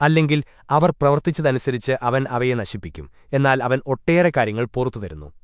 അല്ലെങ്കിൽ അവർ പ്രവർത്തിച്ചതനുസരിച്ച് അവൻ അവയെ നശിപ്പിക്കും. എന്നാൽ അവൻ ഒട്ടേറെ കാര്യങ്ങൾ പുറത്തുതരുന്നു